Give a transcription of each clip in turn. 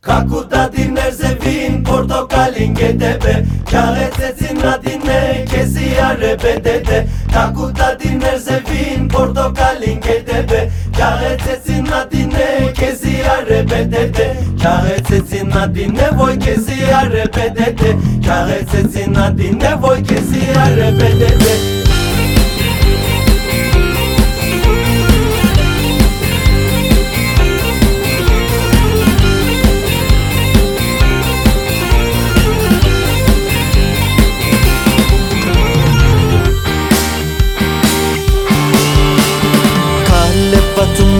Քակուտադիներ զևին պորտոկալին գետեբե Քաղեցեցին նադինե քեսի արեբե դեդե Քակուտադիներ զևին պորտոկալին գետեբե Քաղեցեցին նադինե քեսի արեբե դեդե Քաղեցեցին նադինե ոյ քեսի արեբե դեդե Քաղեցեցին նադինե ոյ քեսի արեբե դեդե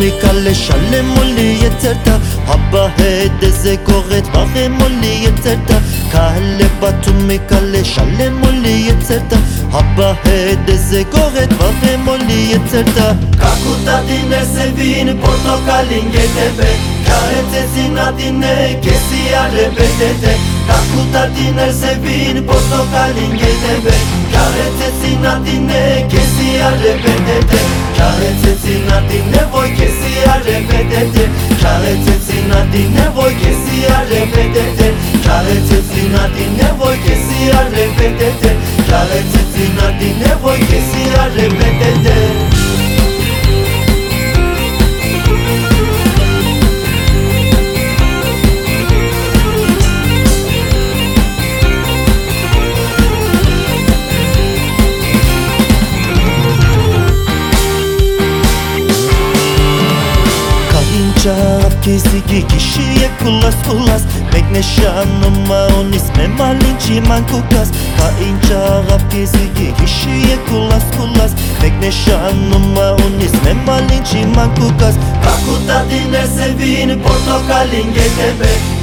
Մամի կալե շալե մոլի եծերտա Հաբա հետ դեզե կողետ բաղե մոլի եծերտա Կալե բատումի կալե շալե մոլի եծերտա Հաբա հետ դեզե կողետ բաղե մոլի եծերտա Կակուտատին էսևին պորտոկալին գետեվե Կարեցեցին ատինե կեսի արեբետետ Կակուտատին էսևին պորտոկալին գետեվե Կարեցեցին ատինե կեսի արեբետետ Tsinati, nevojke si ja repetete Čale Cincinnati, nevojke si ja repetete Čale Cincinnati, nevojke si ja repetete Čale Cincinnati, nevojke si ja repetete кезиги кишие кулас кулас мекнешанума он исме малинчи ман кукас ка инчагап кезиги кишие кулас кулас мекнешанума он исме малинчи ман кукас акута динесевин портокалин гетебек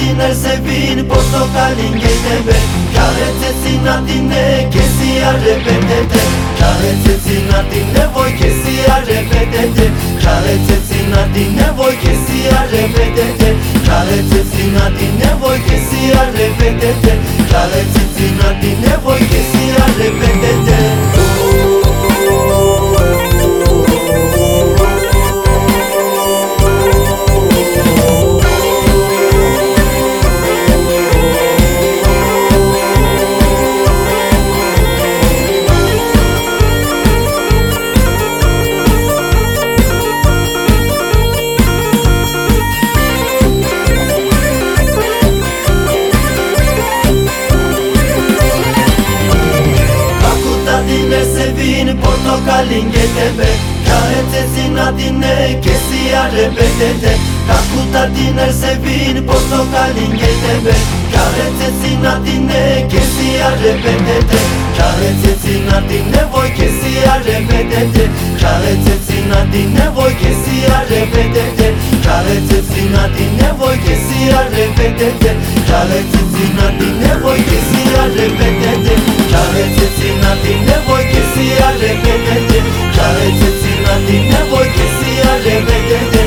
dine sevin portokalin gedebe Karetezin adine kesi arebedede Kakuta dine sevin portokalin gedebe Karetezin adine kesi arebedede Karetezin adine voy kesi arebedede Karetezin adine voy kesi arebedede Karetezin adine voy kesi arebedede Karetezin portokalin gedebe Karetezin adine kesi arebedede Kakuta diner sevin portokalin gedebe Karetezin adine kesi arebedede Karetezin adine voy kesi arebedede Karetezin adine voy kesi arebedede Karetezin adine voy kesi arebedede Karetezin adine voy Careți-ți în tine voi găsi ale vedete Careți-ți în tine voi găsi ale vedete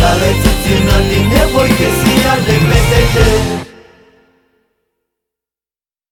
Careți-ți în tine voi găsi ale vedete